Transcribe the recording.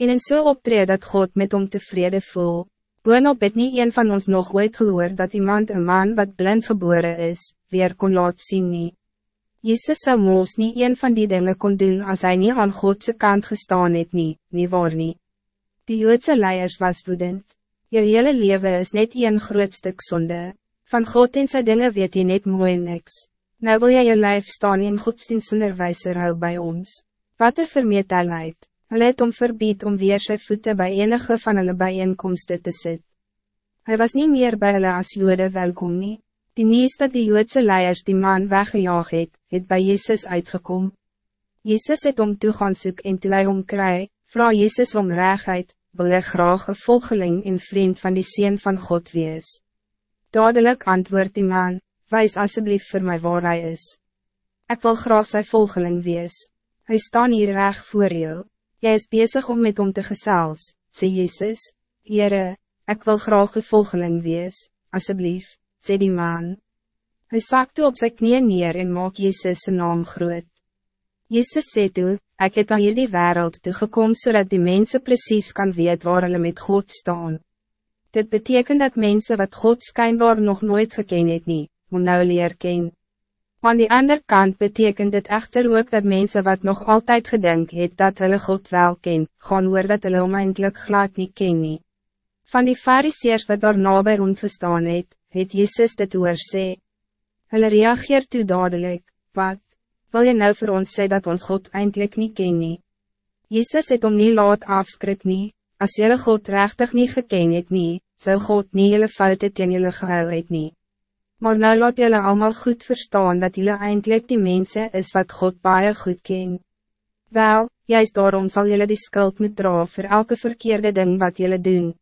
En in so optree dat God met hom tevrede voel. Boonop het nie een van ons nog ooit gehoor dat iemand een man wat blind geboren is, weer kon laat zien nie. Jezus zou moos nie een van die dingen kon doen als hij niet aan Godse kant gestaan het nie, nie waar nie. Die Joodse leiers was woedend. Je hele leven is net een groot stuk zonde. Van God en sy dinge weet je net mooi niks. Nou wil jy je lijf staan in godsdienstonderwijzer hou bij ons. Wat er vermetelheid, hulle het om verbied om weer sy voeten bij enige van hulle bijeenkomsten te sit. Hij was niet meer bij hulle as jode welkom nie. Die nieuws dat die joodse leiers die man weggejaag het, het bij Jezus uitgekom. Jezus het om toe gaan soek en toe hy om kry, vraag Jezus om regheid, wil hy graag een volgeling en vriend van die Seen van God wees. Dadelijk antwoord die man, wijs alsjeblieft voor mij waar hij is. Ik wil graag zijn volgeling wees. Hij staan hier recht voor jou. Jij is bezig om met hom te gezels, sê Jezus. Heere, ik wil graag een volgeling wees, alsjeblieft, sê die man. Hij zakte op zijn knieën neer en maak Jezus zijn naam groot. Jezus sê toe, ik het aan jullie wereld toegekomen zodat die mensen precies kan weten waar hulle met God staan. Dit betekent dat mensen wat God schijnbaar nog nooit gekend het nie, moet nou leer ken. Aan die andere kant betekent dit echter ook dat mensen wat nog altijd gedink het dat hulle God wel ken, gaan hoor dat hulle om eindelijk glad nie ken nie. Van die fariseers wat daar nabij rondgestaan het, het Jezus dit oor sê. Hulle reageer toe dadelijk, wat, wil je nou voor ons sê dat ons God eindelijk niet ken nie? Jezus het om nie laat afskrik nie, as jylle God rechtig niet geken het nie, zou God nie jylle foute teen jylle gehou het nie. Maar nou laat jullie allemaal goed verstaan dat jullie eindelijk die mensen is wat God baie goed ken. Wel, juist daarom zal jullie die skuld moet dra voor elke verkeerde ding wat jullie doen,